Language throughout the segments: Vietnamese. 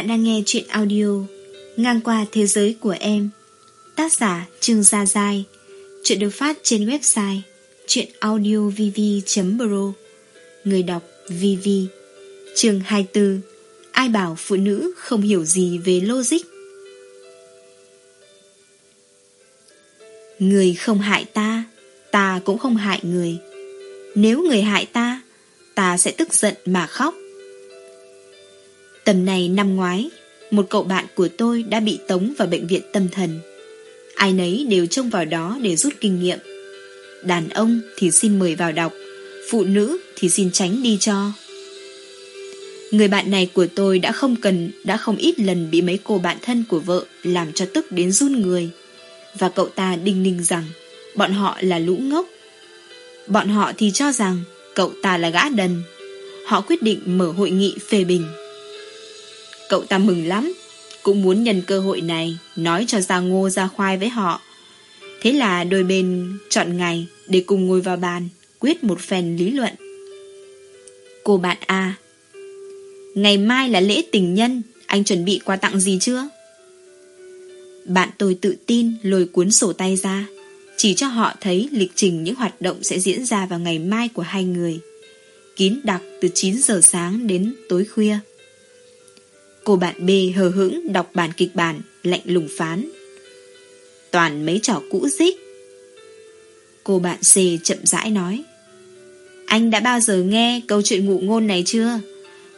Bạn đang nghe chuyện audio Ngang qua thế giới của em. Tác giả Trương Gia Giai. Chuyện được phát trên website chuyenaudiovv.pro Người đọc VV Chương 24 Ai bảo phụ nữ không hiểu gì về logic? Người không hại ta Ta cũng không hại người. Nếu người hại ta Ta sẽ tức giận mà khóc. Tầm này năm ngoái, một cậu bạn của tôi đã bị tống vào bệnh viện tâm thần. Ai nấy đều trông vào đó để rút kinh nghiệm. Đàn ông thì xin mời vào đọc, phụ nữ thì xin tránh đi cho. Người bạn này của tôi đã không cần, đã không ít lần bị mấy cô bạn thân của vợ làm cho tức đến run người. Và cậu ta đinh ninh rằng bọn họ là lũ ngốc. Bọn họ thì cho rằng cậu ta là gã đần. Họ quyết định mở hội nghị phê bình. Cậu ta mừng lắm. Cũng muốn nhân cơ hội này Nói cho ra ngô ra khoai với họ. Thế là đôi bên chọn ngày Để cùng ngồi vào bàn, Quyết một phen lý luận. Cô bạn A, Ngày mai là lễ tình nhân, Anh chuẩn bị quà tặng gì chưa? Bạn tôi tự tin lôi cuốn sổ tay ra, Chỉ cho họ thấy lịch trình những hoạt động sẽ diễn ra vào ngày mai của hai người. Kín đặc từ 9 giờ sáng đến tối khuya. Cô bạn B hờ hững đọc bản kịch bản, lạnh lùng phán. Toàn mấy trò cũ dích. Cô bạn C chậm rãi nói. Anh đã bao giờ nghe câu chuyện ngụ ngôn này chưa?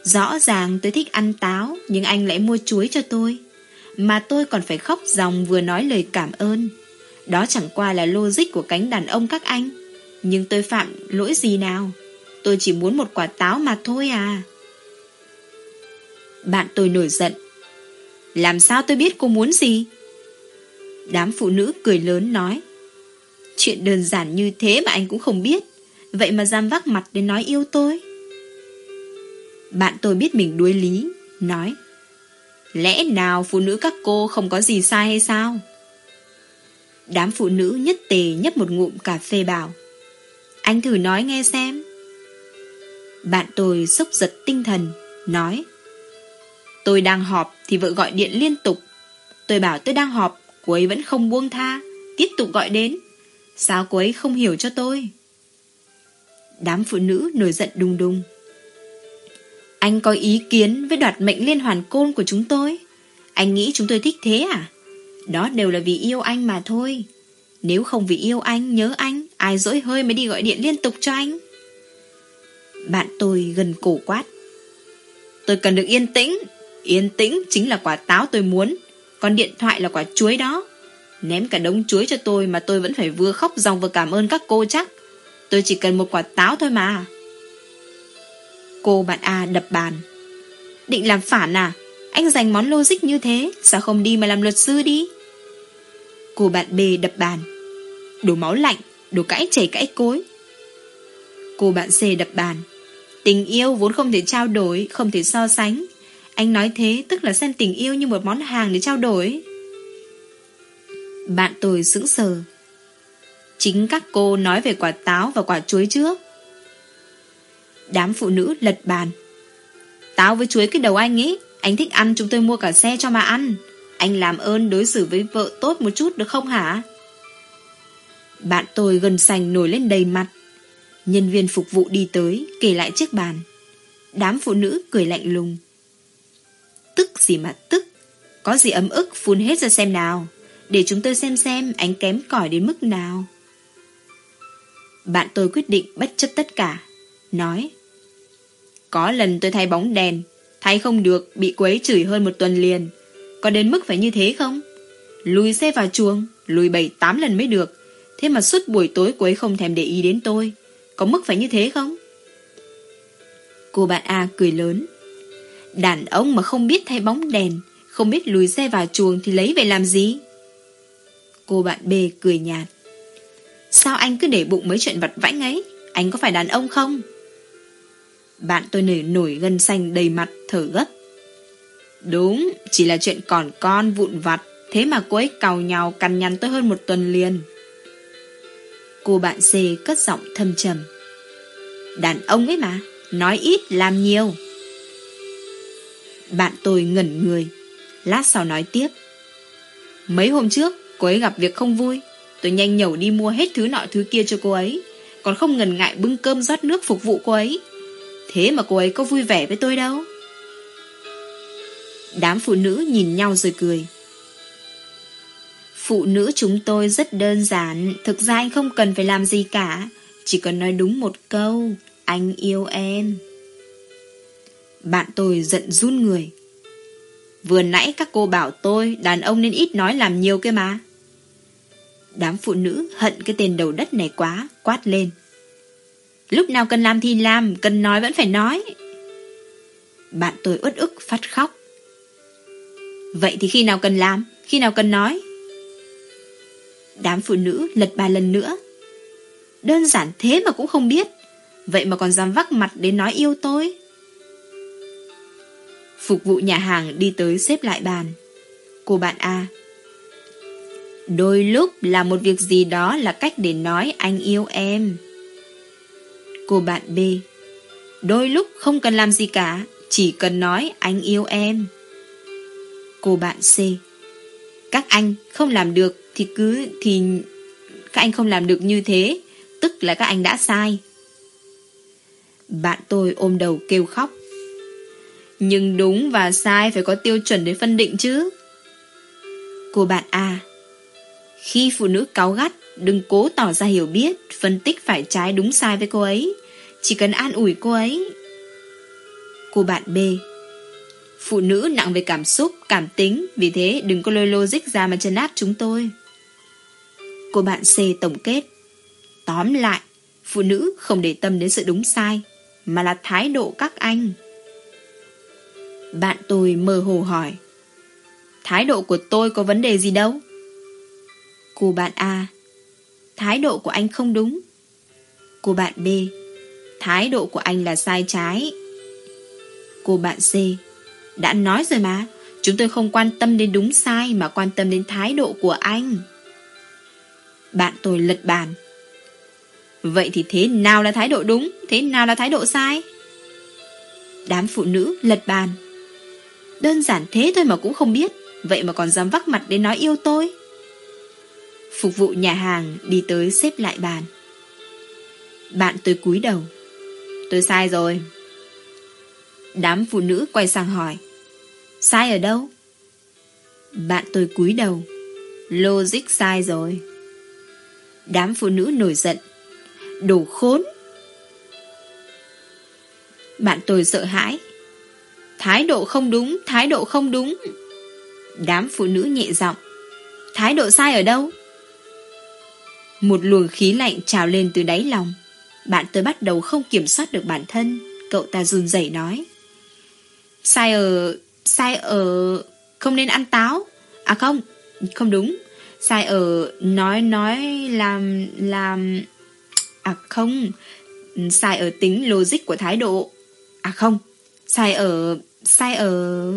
Rõ ràng tôi thích ăn táo, nhưng anh lại mua chuối cho tôi. Mà tôi còn phải khóc dòng vừa nói lời cảm ơn. Đó chẳng qua là logic của cánh đàn ông các anh. Nhưng tôi phạm lỗi gì nào? Tôi chỉ muốn một quả táo mà thôi à. Bạn tôi nổi giận. Làm sao tôi biết cô muốn gì? Đám phụ nữ cười lớn nói. Chuyện đơn giản như thế mà anh cũng không biết. Vậy mà dám vác mặt đến nói yêu tôi. Bạn tôi biết mình đuối lý, nói. Lẽ nào phụ nữ các cô không có gì sai hay sao? Đám phụ nữ nhất tề nhấp một ngụm cà phê bảo. Anh thử nói nghe xem. Bạn tôi sốc giật tinh thần, nói. Tôi đang họp thì vợ gọi điện liên tục. Tôi bảo tôi đang họp, cô ấy vẫn không buông tha, tiếp tục gọi đến. Sao cô ấy không hiểu cho tôi? Đám phụ nữ nổi giận đùng đùng. Anh có ý kiến với đoạt mệnh liên hoàn côn của chúng tôi? Anh nghĩ chúng tôi thích thế à? Đó đều là vì yêu anh mà thôi. Nếu không vì yêu anh, nhớ anh, ai dỗi hơi mới đi gọi điện liên tục cho anh? Bạn tôi gần cổ quát. Tôi cần được yên tĩnh, Yên tĩnh chính là quả táo tôi muốn. Còn điện thoại là quả chuối đó. Ném cả đống chuối cho tôi Mà tôi vẫn phải vừa khóc dòng vừa cảm ơn các cô chắc. Tôi chỉ cần một quả táo thôi mà. Cô bạn A đập bàn. Định làm phản à? Anh dành món logic như thế, Sao không đi mà làm luật sư đi? Cô bạn B đập bàn. Đồ máu lạnh đồ cãi chảy cãi cối. Cô bạn C đập bàn. Tình yêu vốn không thể trao đổi, Không thể so sánh anh nói thế tức là xem tình yêu như một món hàng để trao đổi. Bạn tôi sững sờ. Chính các cô nói về quả táo và quả chuối trước. Đám phụ nữ lật bàn. Táo với chuối cái đầu anh ấy, anh thích ăn chúng tôi mua cả xe cho mà ăn. Anh làm ơn đối xử với vợ tốt một chút được không hả? Bạn tôi gần sành nổi lên đầy mặt. Nhân viên phục vụ đi tới, kể lại chiếc bàn. Đám phụ nữ cười lạnh lùng. Tức gì mà tức. Có gì ấm ức, phun hết ra xem nào. Để chúng tôi xem xem anh kém cỏi đến mức nào. Bạn tôi quyết định bất chấp tất cả, Nói, Có lần tôi thay bóng đèn, Thay không được, bị quấy chửi hơn một tuần liền. Có đến mức phải như thế không? Lùi xe vào chuồng, Lùi bảy, tám lần mới được. Thế mà suốt buổi tối quấy không thèm để ý đến tôi, Có mức phải như thế không? Cô bạn A cười lớn Đàn ông mà không biết thay bóng đèn, Không biết lùi xe vào chuồng Thì lấy về làm gì? Cô bạn B cười nhạt. Sao anh cứ để bụng mấy chuyện vặt vãnh ấy? Anh có phải đàn ông không? Bạn tôi nổi nổi gân xanh đầy mặt, Thở gấp. Đúng, Chỉ là chuyện còn con vụn vặt, Thế mà cô ấy cào nhào cằn nhằn tôi hơn một tuần liền. Cô bạn C cất giọng thâm trầm. Đàn ông ấy mà, Nói ít, làm nhiều. Bạn tôi ngẩn người. Lát sau nói tiếp. Mấy hôm trước, cô ấy gặp việc không vui. Tôi nhanh nhẩu đi mua hết thứ nọ thứ kia cho cô ấy. Còn không ngần ngại bưng cơm rót nước phục vụ cô ấy. Thế mà cô ấy có vui vẻ với tôi đâu. Đám phụ nữ nhìn nhau rồi cười. Phụ nữ chúng tôi rất đơn giản, thực ra anh không cần phải làm gì cả, chỉ cần nói đúng một câu, anh yêu em. Bạn tôi giận run người. Vừa nãy các cô bảo tôi đàn ông nên ít nói làm nhiều cái mà. Đám phụ nữ hận cái tên đầu đất này quá, quát lên. Lúc nào cần làm thì làm, cần nói vẫn phải nói. Bạn tôi uất ức phát khóc. Vậy thì khi nào cần làm, khi nào cần nói? Đám phụ nữ lật ba lần nữa. Đơn giản thế mà cũng không biết. Vậy mà còn dám vắc mặt đến nói yêu tôi. Phục vụ nhà hàng đi tới xếp lại bàn. Cô bạn A. Đôi lúc là một việc gì đó là cách để nói anh yêu em. Cô bạn B. Đôi lúc không cần làm gì cả, chỉ cần nói anh yêu em. Cô bạn C. Các anh không làm được thì cứ thì các anh không làm được như thế, tức là các anh đã sai. Bạn tôi ôm đầu kêu khóc. Nhưng đúng và sai phải có tiêu chuẩn để phân định chứ. Cô bạn A. Khi phụ nữ cáu gắt, đừng cố tỏ ra hiểu biết, phân tích phải trái đúng sai với cô ấy. Chỉ cần an ủi cô ấy. Cô bạn B. Phụ nữ nặng về cảm xúc, cảm tính, vì thế đừng có lôi logic ra mà chân áp chúng tôi. Cô bạn C tổng kết. Tóm lại, phụ nữ không để tâm đến sự đúng sai, mà là thái độ các anh. Bạn tôi mơ hồ hỏi. Thái độ của tôi có vấn đề gì đâu? Cô bạn A. Thái độ của anh không đúng. Cô bạn B. Thái độ của anh là sai trái. Cô bạn C. Đã nói rồi mà, chúng tôi không quan tâm đến đúng sai mà quan tâm đến thái độ của anh. Bạn tôi lật bàn. Vậy thì thế nào là thái độ đúng, thế nào là thái độ sai? Đám phụ nữ lật bàn. Đơn giản thế thôi mà cũng không biết, vậy mà còn dám vắc mặt đến nói yêu tôi. Phục vụ nhà hàng đi tới xếp lại bàn. Bạn tôi cúi đầu. Tôi sai rồi. Đám phụ nữ quay sang hỏi. Sai ở đâu? Bạn tôi cúi đầu. Logic sai rồi. Đám phụ nữ nổi giận. Đồ khốn. Bạn tôi sợ hãi. Thái độ không đúng, thái độ không đúng. Đám phụ nữ nhẹ giọng. Thái độ sai ở đâu? Một luồng khí lạnh trào lên từ đáy lòng. Bạn tôi bắt đầu không kiểm soát được bản thân. Cậu ta run rẩy nói. Sai ở... Sai ở... Không nên ăn táo. À không, không đúng. Sai ở... Nói nói làm... Làm... À không. Sai ở tính logic của thái độ. À không. Sai ở... Sai ở...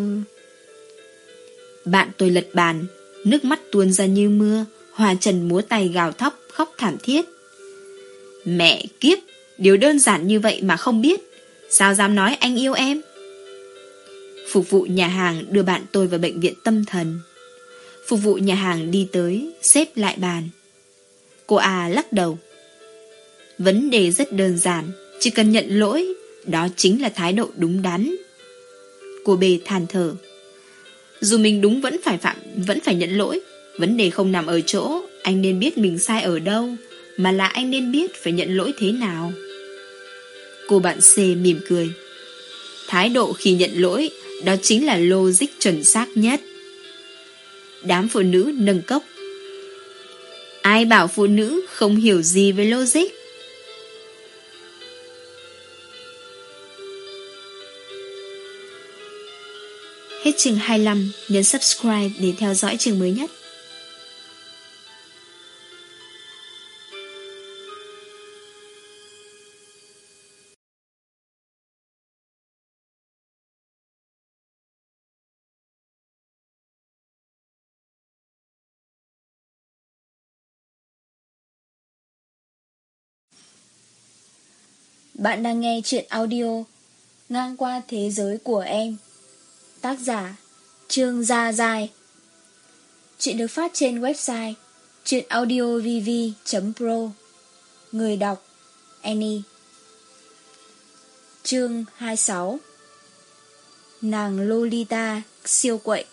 Bạn tôi lật bàn. Nước mắt tuôn ra như mưa. Hòa trần múa tay gào thóc khóc thảm thiết. Mẹ kiếp, điều đơn giản như vậy mà không biết. Sao dám nói anh yêu em? Phục vụ nhà hàng đưa bạn tôi vào bệnh viện tâm thần. Phục vụ nhà hàng đi tới, xếp lại bàn. Cô à lắc đầu. Vấn đề rất đơn giản, chỉ cần nhận lỗi, đó chính là thái độ đúng đắn. Cô B than thở. Dù mình đúng vẫn phải phạm, vẫn phải nhận lỗi, vấn đề không nằm ở chỗ anh nên biết mình sai ở đâu, mà là anh nên biết phải nhận lỗi thế nào. Cô bạn C mỉm cười. Thái độ khi nhận lỗi, đó chính là logic chuẩn xác nhất. Đám phụ nữ nâng cốc. Ai bảo phụ nữ không hiểu gì về logic? Hết chương 25, nhấn subscribe để theo dõi chương mới nhất. Bạn đang nghe chuyện audio Ngang qua thế giới của em Tác giả Trương Gia Dài Chuyện được phát trên website chuyenaudiovv.pro Người đọc Annie. Chương 26 Nàng Lolita siêu quậy.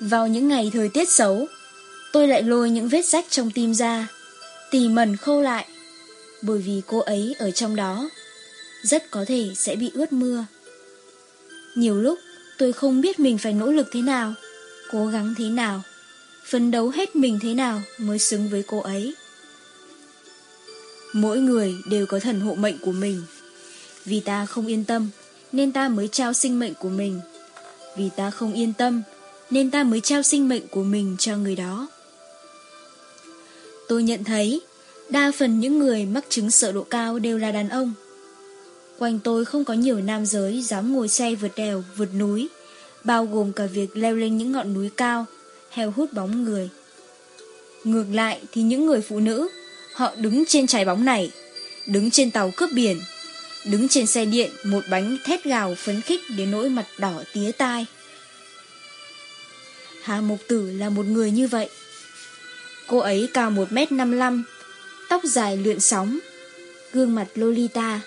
Vào những ngày thời tiết xấu, Tôi lại lôi những vết rách trong tim ra, Tỉ mẩn khâu lại, Bởi vì cô ấy ở trong đó. Rất có thể sẽ bị ướt mưa. Nhiều lúc, tôi không biết mình phải nỗ lực thế nào, Cố gắng thế nào, Phấn đấu hết mình thế nào Mới xứng với cô ấy. Mỗi người đều có thần hộ mệnh của mình. Vì ta không yên tâm, Nên ta mới trao sinh mệnh của mình. Vì ta không yên tâm, Nên ta mới trao sinh mệnh của mình cho người đó. Tôi nhận thấy, Đa phần những người mắc chứng sợ độ cao đều là đàn ông. Quanh tôi không có nhiều nam giới dám ngồi xe vượt đèo, vượt núi Bao gồm cả việc leo lên những ngọn núi cao Heo hút bóng người. Ngược lại thì những người phụ nữ Họ đứng trên trái bóng này Đứng trên tàu cướp biển Đứng trên xe điện Một bánh thét gào phấn khích đến nỗi mặt đỏ tía tai. Hà Mộc Tử là một người như vậy. Cô ấy cao 1m55 Tóc dài lượn sóng Gương mặt Lolita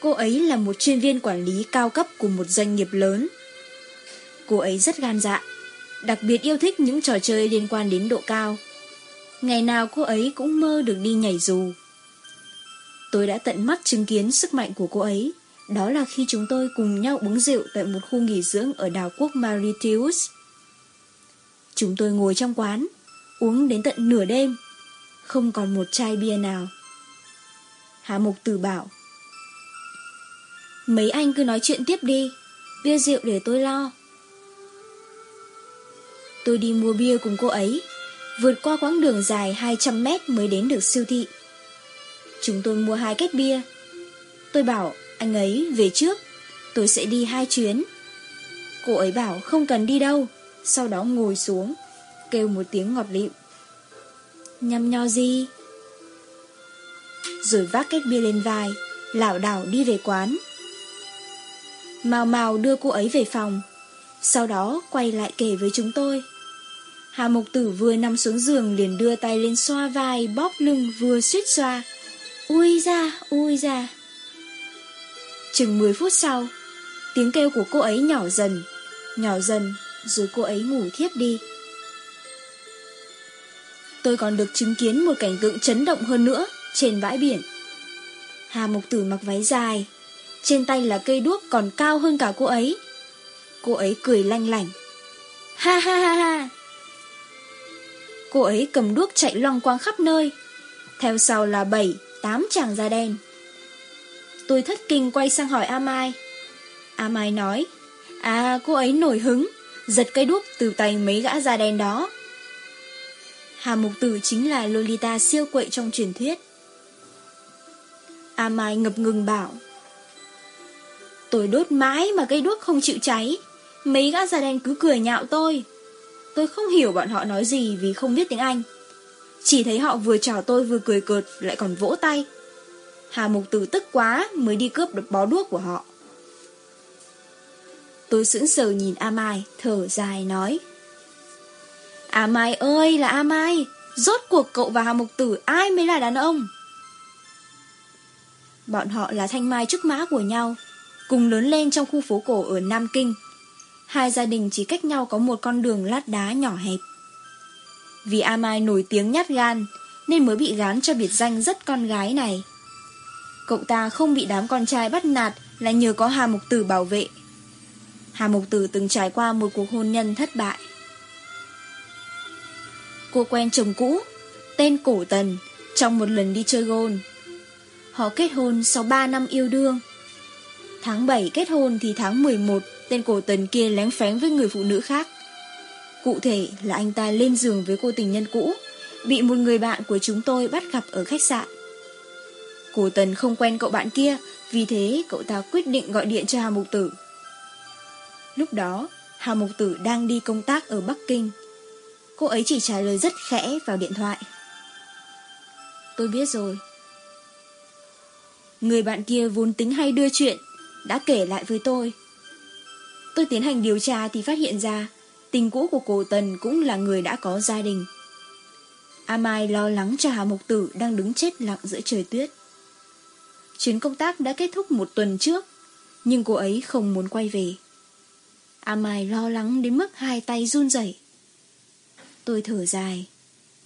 Cô ấy là một chuyên viên quản lý cao cấp của một doanh nghiệp lớn. Cô ấy rất gan dạ Đặc biệt yêu thích những trò chơi liên quan đến độ cao. Ngày nào cô ấy cũng mơ được đi nhảy dù. Tôi đã tận mắt chứng kiến sức mạnh của cô ấy, Đó là khi chúng tôi cùng nhau uống rượu Tại một khu nghỉ dưỡng ở đảo quốc Mauritius. Chúng tôi ngồi trong quán, Uống đến tận nửa đêm, Không còn một chai bia nào. Hà Mục Tử bảo Mấy anh cứ nói chuyện tiếp đi. Bia rượu để tôi lo. Tôi đi mua bia cùng cô ấy. Vượt qua quãng đường dài 200 mét mới đến được siêu thị. Chúng tôi mua hai két bia. Tôi bảo, anh ấy về trước, Tôi sẽ đi hai chuyến. Cô ấy bảo, không cần đi đâu. Sau đó ngồi xuống, Kêu một tiếng ngọt lịm. Nhăm nho gì? Rồi vác két bia lên vai, lảo đảo đi về quán. Màu màu đưa cô ấy về phòng Sau đó quay lại kể với chúng tôi Hà Mộc Tử vừa nằm xuống giường liền đưa tay lên xoa vai, bóp lưng vừa suýt xoa. Ui ra, ui ra. Chừng 10 phút sau, tiếng kêu của cô ấy nhỏ dần, nhỏ dần, rồi cô ấy ngủ thiếp đi. Tôi còn được chứng kiến một cảnh tượng chấn động hơn nữa trên bãi biển. Hà Mộc Tử mặc váy dài, trên tay là cây đuốc còn cao hơn cả cô ấy. Cô ấy cười lanh lảnh. Ha ha ha ha! Cô ấy cầm đuốc chạy loang quang khắp nơi. Theo sau là bảy, tám chàng da đen. Tôi thất kinh quay sang hỏi A Mai. A Mai nói, à cô ấy nổi hứng, giật cây đuốc từ tay mấy gã da đen đó. Hà Mục Tử chính là Lolita siêu quậy trong truyền thuyết. A Mai ngập ngừng bảo, Tôi đốt mãi mà cây đuốc không chịu cháy, mấy gã da đen cứ cười nhạo tôi. Tôi không hiểu bọn họ nói gì vì không biết tiếng Anh. Chỉ thấy họ vừa chào tôi vừa cười cợt lại còn vỗ tay. Hà Mục Tử tức quá mới đi cướp được bó đuốc của họ. Tôi sững sờ nhìn A Mai, thở dài nói. A Mai ơi là A Mai, rốt cuộc cậu và Hà Mục Tử ai mới là đàn ông? Bọn họ là thanh mai trúc mã của nhau, cùng lớn lên trong khu phố cổ ở Nam Kinh, hai gia đình chỉ cách nhau có một con đường lát đá nhỏ hẹp. Vì A Mai nổi tiếng nhát gan, nên mới bị gán cho biệt danh rất con gái này. Cậu ta không bị đám con trai bắt nạt là nhờ có Hà Mục Tử bảo vệ. Hà Mục Tử từng trải qua một cuộc hôn nhân thất bại. Cô quen chồng cũ, tên Cổ Tần, trong một lần đi chơi gôn. Họ kết hôn sau 3 năm yêu đương. Tháng 7 kết hôn thì tháng 11 tên cổ tần kia lén phén với người phụ nữ khác. Cụ thể là anh ta lên giường với cô tình nhân cũ, bị một người bạn của chúng tôi bắt gặp ở khách sạn. Cổ tần không quen cậu bạn kia, vì thế cậu ta quyết định gọi điện cho Hà Mục Tử. Lúc đó, Hà Mục Tử đang đi công tác ở Bắc Kinh. Cô ấy chỉ trả lời rất khẽ vào điện thoại. Tôi biết rồi. Người bạn kia vốn tính hay đưa chuyện, đã kể lại với tôi. Tôi tiến hành điều tra thì phát hiện ra tình cũ của cổ Tần cũng là người đã có gia đình. A Mai lo lắng cho Hà Mộc Tử đang đứng chết lặng giữa trời tuyết. Chuyến công tác đã kết thúc một tuần trước, nhưng cô ấy không muốn quay về. A Mai lo lắng đến mức hai tay run rẩy. Tôi thở dài,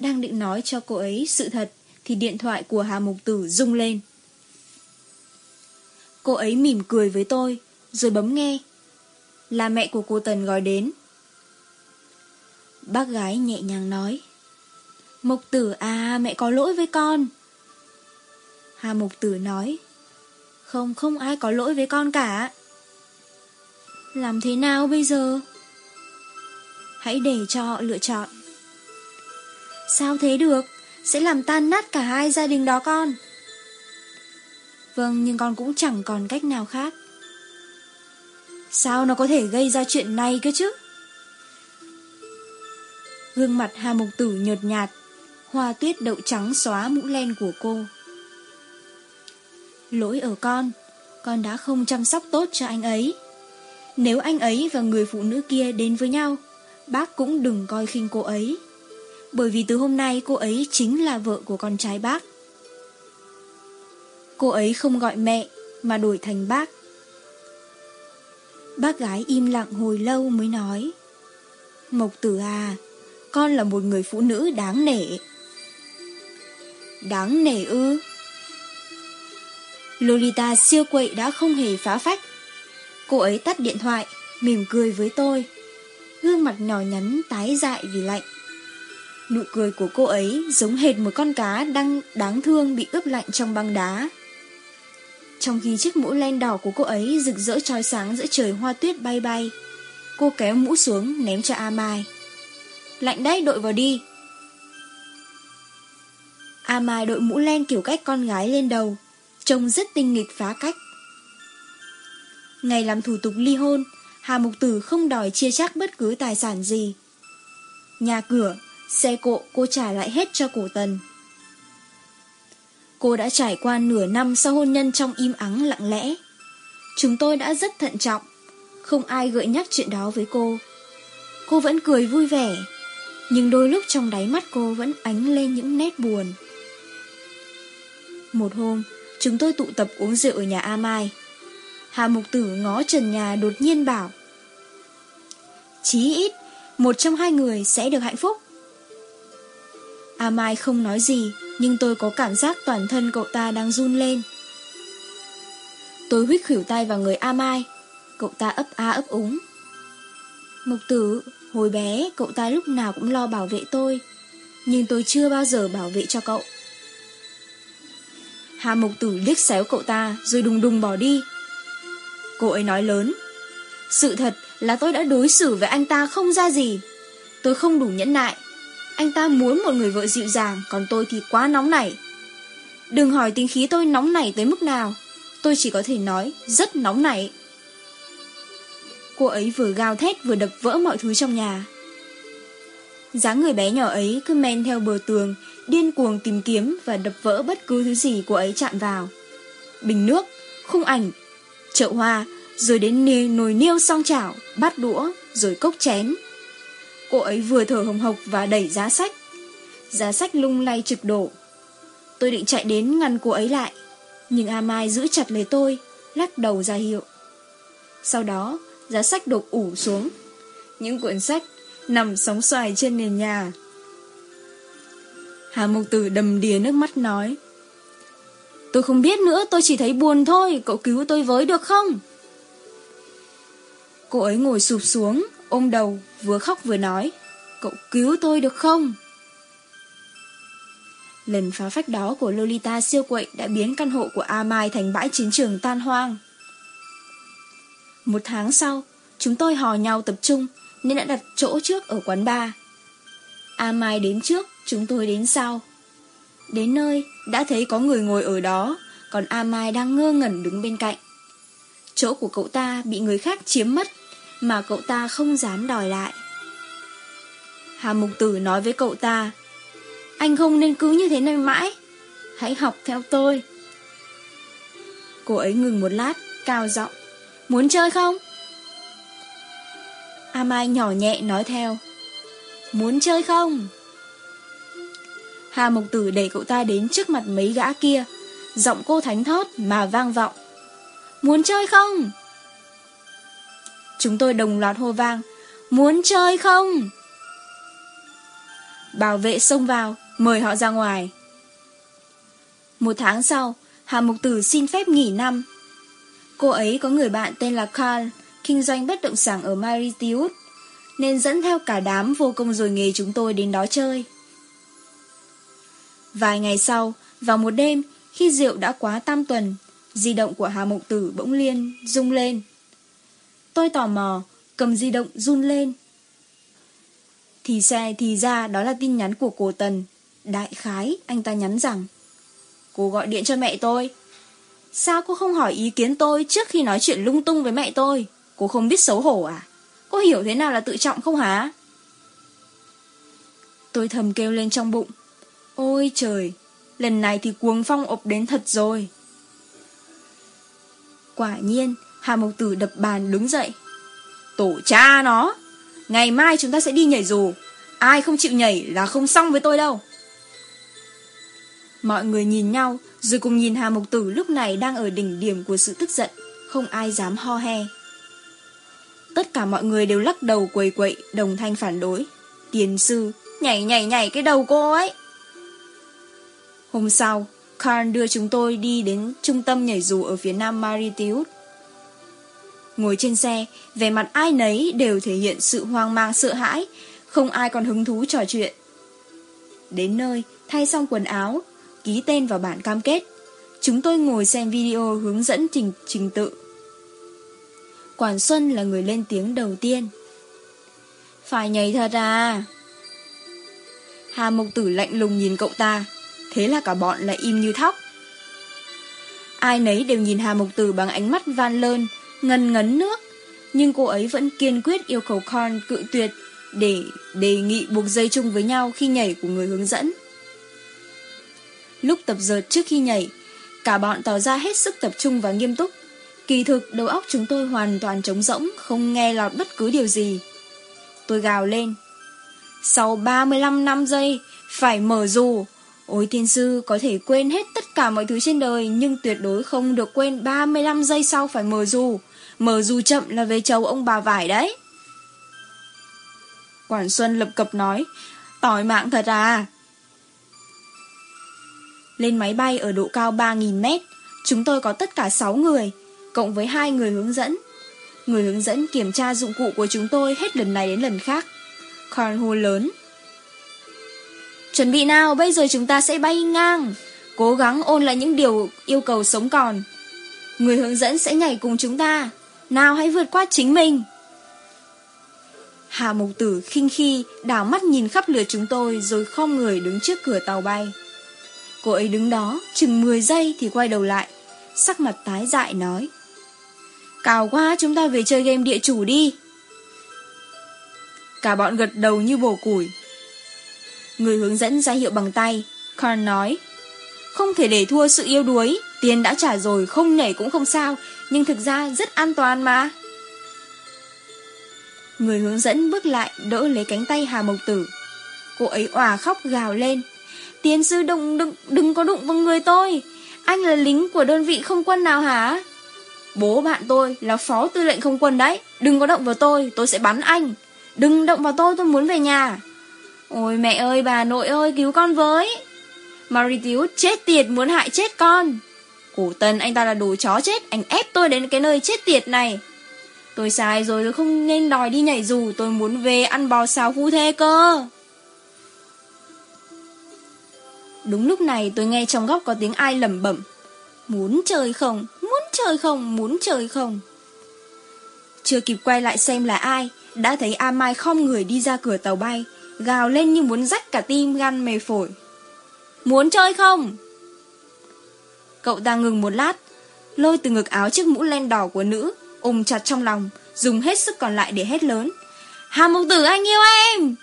đang định nói cho cô ấy sự thật thì điện thoại của Hà Mộc Tử rung lên. Cô ấy mỉm cười với tôi, rồi bấm nghe. Là mẹ của cô Tần gọi đến. Bác gái nhẹ nhàng nói. Mục Tử à, mẹ có lỗi với con. Hà Mục Tử nói. Không, không ai có lỗi với con cả. Làm thế nào bây giờ? Hãy để cho họ lựa chọn. Sao thế được? Sẽ làm tan nát cả hai gia đình đó con. Vâng, nhưng con cũng chẳng còn cách nào khác. Sao nó có thể gây ra chuyện này cơ chứ? Gương mặt Hà Mục Tử nhợt nhạt, hoa tuyết đậu trắng xóa mũ len của cô. Lỗi ở con, con đã không chăm sóc tốt cho anh ấy. Nếu anh ấy và người phụ nữ kia đến với nhau, bác cũng đừng coi khinh cô ấy. Bởi vì từ hôm nay cô ấy chính là vợ của con trai bác. Cô ấy không gọi mẹ, mà đổi thành bác. Bác gái im lặng hồi lâu mới nói, Mộc tử à Con là một người phụ nữ đáng nể. Đáng nể ư? Lolita siêu quậy đã không hề phá phách. Cô ấy tắt điện thoại, Mỉm cười với tôi. Gương mặt nhỏ nhắn tái dại vì lạnh. Nụ cười của cô ấy giống hệt một con cá đang đáng thương bị ướp lạnh trong băng đá. Trong khi chiếc mũ len đỏ của cô ấy rực rỡ trói sáng giữa trời hoa tuyết bay bay, cô kéo mũ xuống ném cho A Mai. Lạnh đấy, đội vào đi. A Mai đội mũ len kiểu cách con gái lên đầu, trông rất tinh nghịch phá cách. Ngày làm thủ tục ly hôn, Hà Mục Tử không đòi chia chắc bất cứ tài sản gì. Nhà cửa, xe cộ cô trả lại hết cho cổ tần. Cô đã trải qua nửa năm sau hôn nhân trong im ắng lặng lẽ. Chúng tôi đã rất thận trọng, không ai gợi nhắc chuyện đó với cô. Cô vẫn cười vui vẻ, nhưng đôi lúc trong đáy mắt cô vẫn ánh lên những nét buồn. Một hôm, chúng tôi tụ tập uống rượu ở nhà A Mai. Hà Mục Tử ngó trần nhà đột nhiên bảo Chí ít, một trong hai người sẽ được hạnh phúc. A Mai không nói gì, nhưng tôi có cảm giác toàn thân cậu ta đang run lên. Tôi huyết khỉu tay vào người A Mai, cậu ta ấp a ấp úng. Mục tử, hồi bé cậu ta lúc nào cũng lo bảo vệ tôi, nhưng tôi chưa bao giờ bảo vệ cho cậu. Hà mục tử liếc xéo cậu ta rồi đùng đùng bỏ đi. Cô ấy nói lớn. Sự thật là tôi đã đối xử với anh ta không ra gì. Tôi không đủ nhẫn nại anh ta muốn một người vợ dịu dàng, còn tôi thì quá nóng nảy. Đừng hỏi tính khí tôi nóng nảy tới mức nào. Tôi chỉ có thể nói rất nóng nảy. Cô ấy vừa gào thét vừa đập vỡ mọi thứ trong nhà. dáng người bé nhỏ ấy cứ men theo bờ tường, điên cuồng tìm kiếm và đập vỡ bất cứ thứ gì cô ấy chạm vào. Bình nước, khung ảnh, chậu hoa, rồi đến nồi niêu song chảo, bát đũa, rồi cốc chén. Cô ấy vừa thở hồng hộc và đẩy giá sách. Giá sách lung lay trực đổ. Tôi định chạy đến ngăn cô ấy lại. Nhưng A Mai giữ chặt lấy tôi, lắc đầu ra hiệu. Sau đó, giá sách đột ủ xuống. Những cuộn sách nằm sóng xoài trên nền nhà. Hà Mộc Tử đầm đìa nước mắt nói. Tôi không biết nữa, tôi chỉ thấy buồn thôi, cậu cứu tôi với được không? Cô ấy ngồi sụp xuống, ôm đầu, vừa khóc vừa nói, cậu cứu tôi được không? Lần phá phách đó của Lolita siêu quậy đã biến căn hộ của A Mai thành bãi chiến trường tan hoang. Một tháng sau, chúng tôi hò nhau tập trung nên đã đặt chỗ trước ở quán bar. A Mai đến trước, chúng tôi đến sau. Đến nơi, đã thấy có người ngồi ở đó, còn A Mai đang ngơ ngẩn đứng bên cạnh. Chỗ của cậu ta bị người khác chiếm mất mà cậu ta không dám đòi lại. Hà Mục Tử nói với cậu ta, anh không nên cứ như thế này mãi, hãy học theo tôi. Cô ấy ngừng một lát, cao giọng. Muốn chơi không? A Mai nhỏ nhẹ nói theo. Muốn chơi không? Hà Mục Tử đẩy cậu ta đến trước mặt mấy gã kia. Giọng cô thánh thót mà vang vọng. Muốn chơi không? Chúng tôi đồng loạt hô vang. Muốn chơi không? Bảo vệ xông vào, mời họ ra ngoài. Một tháng sau, Hà Mục Tử xin phép nghỉ năm. Cô ấy có người bạn tên là Carl, kinh doanh bất động sản ở Maritius, nên dẫn theo cả đám vô công rồi nghề chúng tôi đến đó chơi. Vài ngày sau, vào một đêm, khi rượu đã quá tam tuần, di động của Hà Mộc Tử bỗng liên, rung lên. Tôi tò mò, cầm di động run lên. Thì xe thì ra đó là tin nhắn của cổ Tần. Đại khái, anh ta nhắn rằng Cô gọi điện cho mẹ tôi. Sao cô không hỏi ý kiến tôi trước khi nói chuyện lung tung với mẹ tôi? Cô không biết xấu hổ à? Cô hiểu thế nào là tự trọng không hả? Tôi thầm kêu lên trong bụng. Ôi trời, lần này thì cuồng phong ập đến thật rồi. Quả nhiên, Hà Mộc Tử đập bàn đứng dậy. Tổ cha nó! Ngày mai chúng ta sẽ đi nhảy dù. Ai không chịu nhảy là không xong với tôi đâu. Mọi người nhìn nhau, rồi cùng nhìn Hà Mộc Tử lúc này đang ở đỉnh điểm của sự tức giận, không ai dám ho he. Tất cả mọi người đều lắc đầu quầy quậy, đồng thanh phản đối. Tiền sư, nhảy nhảy nhảy cái đầu cô ấy. Hôm sau, Khan đưa chúng tôi đi đến trung tâm nhảy dù ở phía nam Maritius. Ngồi trên xe, vẻ mặt ai nấy đều thể hiện sự hoang mang sợ hãi, không ai còn hứng thú trò chuyện. Đến nơi, thay xong quần áo, ký tên vào bản cam kết. Chúng tôi ngồi xem video hướng dẫn trình, trình tự. Quản Xuân là người lên tiếng đầu tiên. Phải nhảy thật à? Hà Mộc Tử lạnh lùng nhìn cậu ta, thế là cả bọn lại im như thóc. Ai nấy đều nhìn Hà Mộc Tử bằng ánh mắt van lơn, ngần ngấn nước, nhưng cô ấy vẫn kiên quyết yêu cầu con cự tuyệt để đề nghị buộc dây chung với nhau khi nhảy của người hướng dẫn. Lúc tập dượt trước khi nhảy, cả bọn tỏ ra hết sức tập trung và nghiêm túc. Kỳ thực đầu óc chúng tôi hoàn toàn trống rỗng, không nghe lọt bất cứ điều gì. Tôi gào lên. Sau 35 năm giây, phải mở dù. Ôi thiên sư có thể quên hết tất cả mọi thứ trên đời, nhưng tuyệt đối không được quên 35 giây sau phải mở dù. Mở dù chậm là về chầu ông bà vải đấy. Quản Xuân lập cập nói, tỏi mạng thật à. Lên máy bay ở độ cao 3.000 mét, chúng tôi có tất cả 6 người, cộng với hai người hướng dẫn. Người hướng dẫn kiểm tra dụng cụ của chúng tôi hết lần này đến lần khác. Korn hô lớn. Chuẩn bị nào, bây giờ chúng ta sẽ bay ngang. Cố gắng ôn lại những điều yêu cầu sống còn. Người hướng dẫn sẽ nhảy cùng chúng ta. Nào hãy vượt qua chính mình. Hà Mộc Tử khinh khi đảo mắt nhìn khắp lượt chúng tôi rồi không người đứng trước cửa tàu bay. Cô ấy đứng đó, chừng 10 giây thì quay đầu lại. Sắc mặt tái dại nói. Cào quá, chúng ta về chơi game địa chủ đi. Cả bọn gật đầu như bổ củi. Người hướng dẫn ra hiệu bằng tay. Khan nói. Không thể để thua sự yêu đuối. Tiền đã trả rồi, không nhảy cũng không sao. Nhưng thực ra rất an toàn mà. Người hướng dẫn bước lại đỡ lấy cánh tay Hà Mộc Tử. Cô ấy òa khóc gào lên. Tiến sư đừng, đừng, đừng có đụng vào người tôi. Anh là lính của đơn vị không quân nào hả? Bố bạn tôi là phó tư lệnh không quân đấy. Đừng có động vào tôi, tôi sẽ bắn anh. Đừng động vào tôi, tôi muốn về nhà. Ôi mẹ ơi, bà nội ơi, cứu con với. Maritius chết tiệt muốn hại chết con. Cổ tần anh ta là đồ chó chết, anh ép tôi đến cái nơi chết tiệt này. Tôi sai rồi, tôi không nên đòi đi nhảy dù, tôi muốn về ăn bò xào phu thê cơ. Đúng lúc này tôi nghe trong góc có tiếng ai lẩm bẩm. Muốn chơi không? Muốn chơi không? Muốn chơi không? Chưa kịp quay lại xem là ai, đã thấy A Mai khom người đi ra cửa tàu bay, gào lên như muốn rách cả tim gan mề phổi. Muốn chơi không? Cậu ta ngừng một lát, lôi từ ngực áo chiếc mũ len đỏ của nữ, ôm chặt trong lòng, dùng hết sức còn lại để hét lớn. Hà Mộc Tử anh yêu em!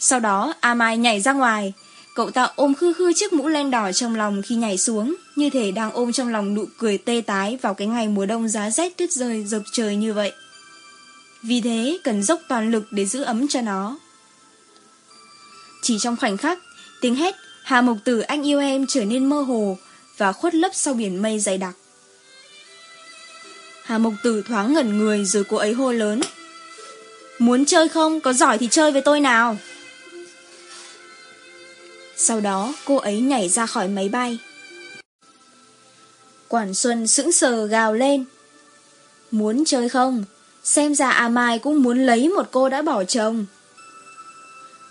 Sau đó A Mai nhảy ra ngoài, Cậu ta ôm khư khư chiếc mũ len đỏ trong lòng khi nhảy xuống, như thể đang ôm trong lòng nụ cười tê tái vào cái ngày mùa đông giá rét tuyết rơi dập trời như vậy. Vì thế cần dốc toàn lực để giữ ấm cho nó. Chỉ trong khoảnh khắc, tiếng hét Hà Mộc Tử anh yêu em trở nên mơ hồ và khuất lấp sau biển mây dày đặc. Hà Mộc Tử thoáng ngẩn người rồi cô ấy hô lớn. Muốn chơi không? Có giỏi thì chơi với tôi nào. Sau đó cô ấy nhảy ra khỏi máy bay. Quản Xuân sững sờ gào lên. Muốn chơi không? Xem ra A Mai cũng muốn lấy một cô đã bỏ chồng.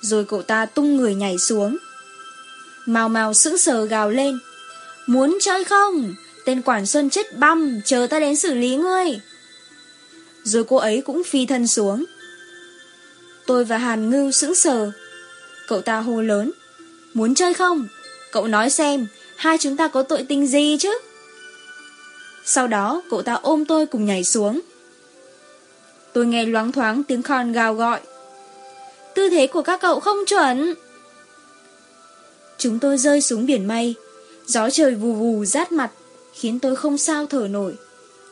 Rồi cậu ta tung người nhảy xuống. Màu màu sững sờ gào lên. Muốn chơi không? Tên Quản Xuân chết băm, chờ ta đến xử lý ngươi. Rồi cô ấy cũng phi thân xuống. Tôi và Hàn Ngưu sững sờ. Cậu ta hô lớn. Muốn chơi không? Cậu nói xem, hai chúng ta có tội tình gì chứ? Sau đó, cậu ta ôm tôi cùng nhảy xuống. Tôi nghe loáng thoáng tiếng con gào gọi. Tư thế của các cậu không chuẩn. Chúng tôi rơi xuống biển mây. Gió trời vù vù rát mặt, khiến tôi không sao thở nổi.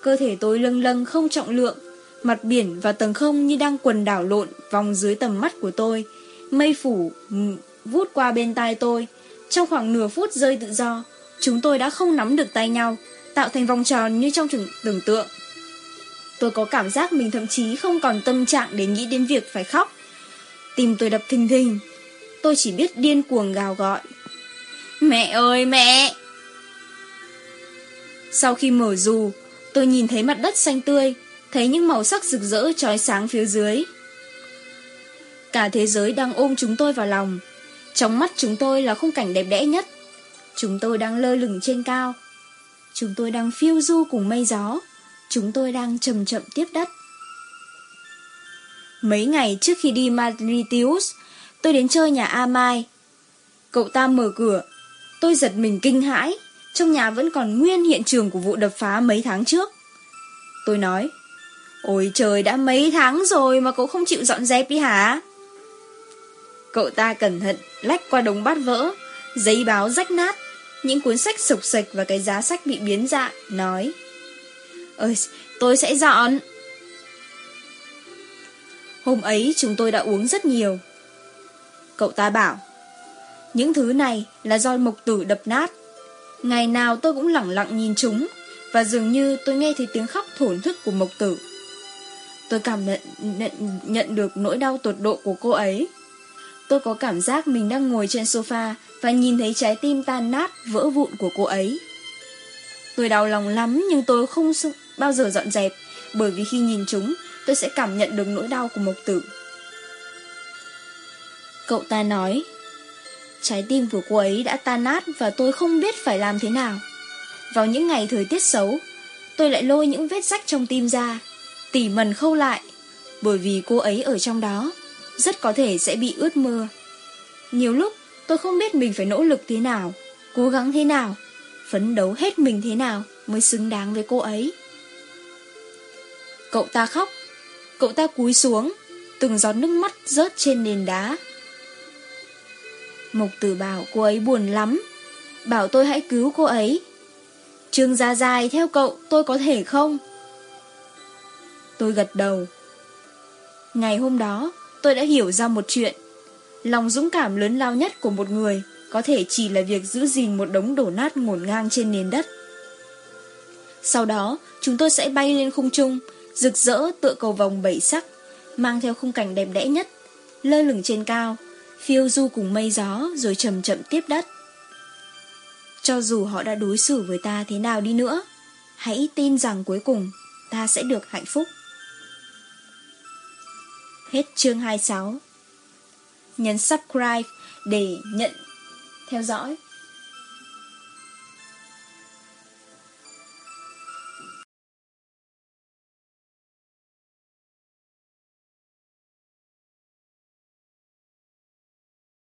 Cơ thể tôi lâng lâng không trọng lượng, mặt biển và tầng không như đang quần đảo lộn vòng dưới tầm mắt của tôi. Mây phủ vút qua bên tai tôi. Trong khoảng nửa phút rơi tự do, chúng tôi đã không nắm được tay nhau, tạo thành vòng tròn như trong tưởng tượng. Tôi có cảm giác mình thậm chí không còn tâm trạng để nghĩ đến việc phải khóc. Tim tôi đập thình thình. Tôi chỉ biết điên cuồng gào gọi. Mẹ ơi mẹ! Sau khi mở dù, tôi nhìn thấy mặt đất xanh tươi, thấy những màu sắc rực rỡ trói sáng phía dưới. Cả thế giới đang ôm chúng tôi vào lòng. Trong mắt chúng tôi là khung cảnh đẹp đẽ nhất. Chúng tôi đang lơ lửng trên cao. Chúng tôi đang phiêu du cùng mây gió. Chúng tôi đang chậm chậm tiếp đất. Mấy ngày trước khi đi Madritius, tôi đến chơi nhà A Mai. Cậu ta mở cửa. Tôi giật mình kinh hãi. Trong nhà vẫn còn nguyên hiện trường của vụ đập phá mấy tháng trước. Tôi nói, Ôi trời đã mấy tháng rồi mà cậu không chịu dọn dẹp đi hả? Cậu ta cẩn thận lách qua đống bát vỡ, giấy báo rách nát, những cuốn sách sục sạch và cái giá sách bị biến dạng, nói Ơi, tôi sẽ dọn. Hôm ấy chúng tôi đã uống rất nhiều. Cậu ta bảo, những thứ này là do mộc tử đập nát. Ngày nào tôi cũng lẳng lặng nhìn chúng, và dường như tôi nghe thấy tiếng khóc thổn thức của mộc tử. Tôi cảm nhận, nhận, nhận được nỗi đau tột độ của cô ấy. Tôi có cảm giác mình đang ngồi trên sofa và nhìn thấy trái tim tan nát, vỡ vụn của cô ấy. Tôi đau lòng lắm nhưng tôi không bao giờ dọn dẹp, bởi vì khi nhìn chúng, tôi sẽ cảm nhận được nỗi đau của Mộc Tử. Cậu ta nói, trái tim của cô ấy đã tan nát và tôi không biết phải làm thế nào. Vào những ngày thời tiết xấu, tôi lại lôi những vết rách trong tim ra, tỉ mần khâu lại, bởi vì cô ấy ở trong đó rất có thể sẽ bị ướt mưa. Nhiều lúc tôi không biết mình phải nỗ lực thế nào, cố gắng thế nào, phấn đấu hết mình thế nào mới xứng đáng với cô ấy. Cậu ta khóc, cậu ta cúi xuống, từng giọt nước mắt rớt trên nền đá. Mộc tử bảo cô ấy buồn lắm, bảo tôi hãy cứu cô ấy. Trường Gia dài theo cậu tôi có thể không? Tôi gật đầu. Ngày hôm đó, tôi đã hiểu ra một chuyện. Lòng dũng cảm lớn lao nhất của một người có thể chỉ là việc giữ gìn một đống đổ nát ngổn ngang trên nền đất. Sau đó, chúng tôi sẽ bay lên không trung, rực rỡ tựa cầu vòng bảy sắc, mang theo khung cảnh đẹp đẽ nhất, lơ lửng trên cao, phiêu du cùng mây gió rồi chậm chậm tiếp đất. Cho dù họ đã đối xử với ta thế nào đi nữa, hãy tin rằng cuối cùng ta sẽ được hạnh phúc. Hết chương 26 Nhấn subscribe để nhận theo dõi